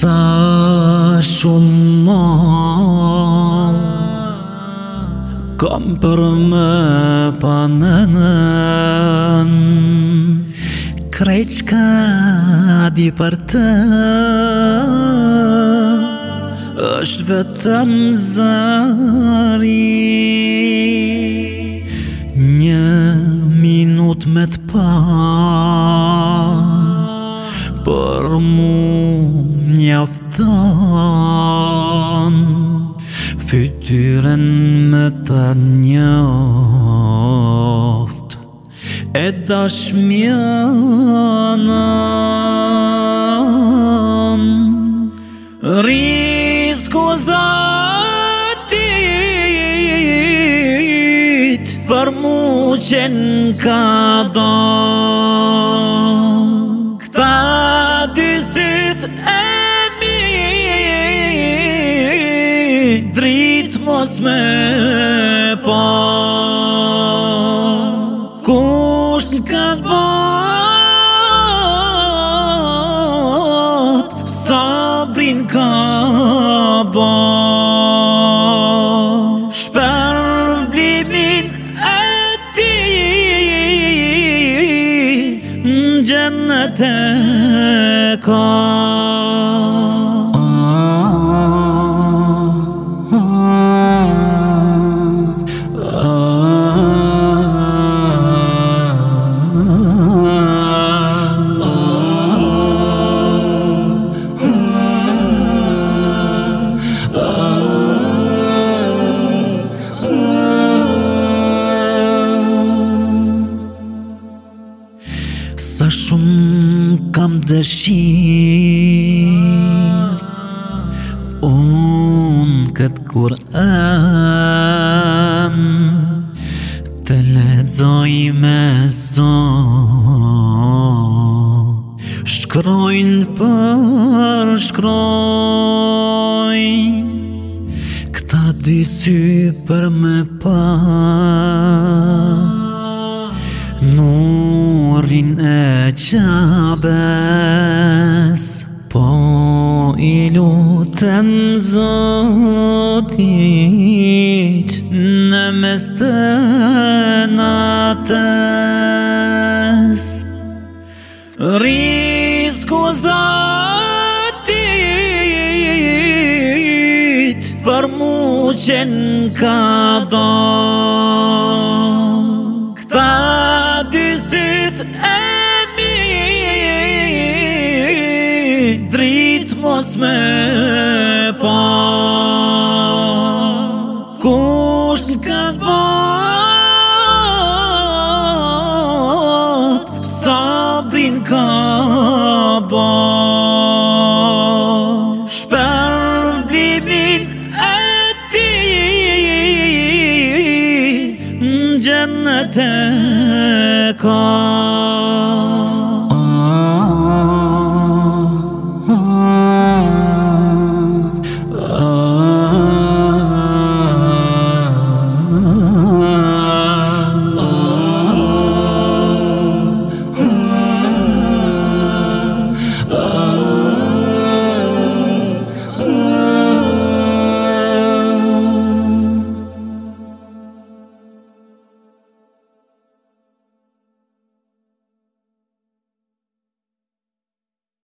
sa shumë kam për me panenën krejçka di për të është vetëm zari një minut me të pa Fytyren me ta njoft E dashmja nan Risko zatit Për mu qenë ka dan me pa Kusht në këtë bat Sabrin ka bat Shper blimin e ti Në gjenë Sa shumë kam dëshirë Unë këtë Kur'an Të ledzoj me zonë Shkrojnë për shkrojnë Këta dy sy për me parë Nurin e qabes Po i lutem zotit Në mes të natës Risku zotit Për mu qenë ka e mi Drit mos me pa Kusht ka të bat Sabrin ka bat Shper blimin e ti Në gjennet e ka